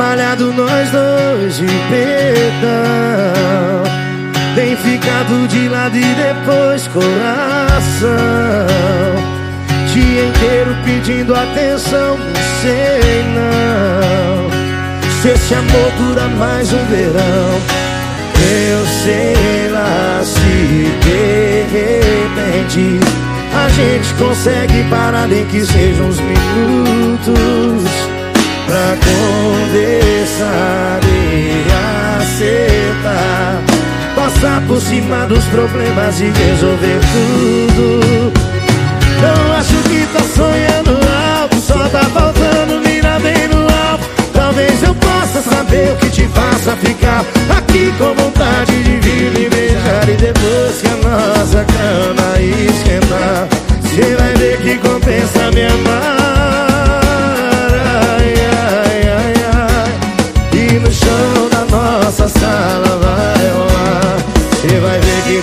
ficado nós dois de perdão. Tem ficado de lado e depois coração. Dia inteiro pedindo atenção, não sei não. Se esse amor dura mais um verão Eu sei lá se de repente A gente consegue parar nem que sejam uns minutos Pra conversar e acertar. Passar por cima dos problemas e resolver tudo. Não acho que tá sonhando alto Só tá faltando mirar bem no alto. Talvez eu possa saber o que te faça ficar Aqui com vontade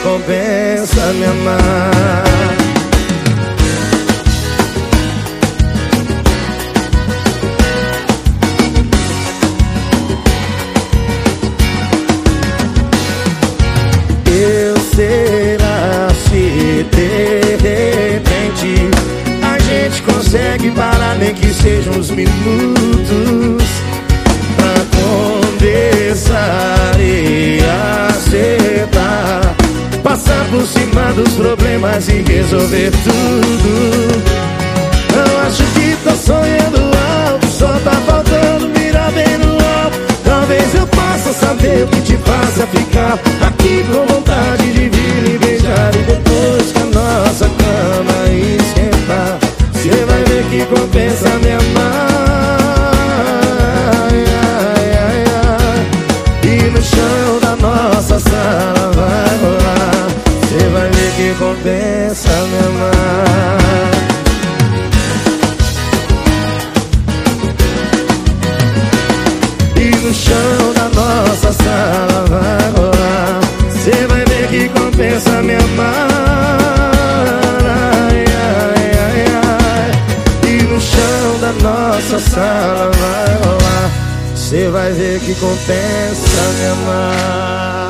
compensa me amar. Eu será se de repente A gente consegue parar nem que sejam uns minutos resolver tudo. Não acho que tô sonhando alto Só tá faltando mirar bem no alto. Talvez eu possa saber o que te faça ficar Aqui com vontade de vir e beijar E depois que a nossa cama esquentar. Você vai ver que compensa me sala vai rolar Cê vai ver que compensa me amar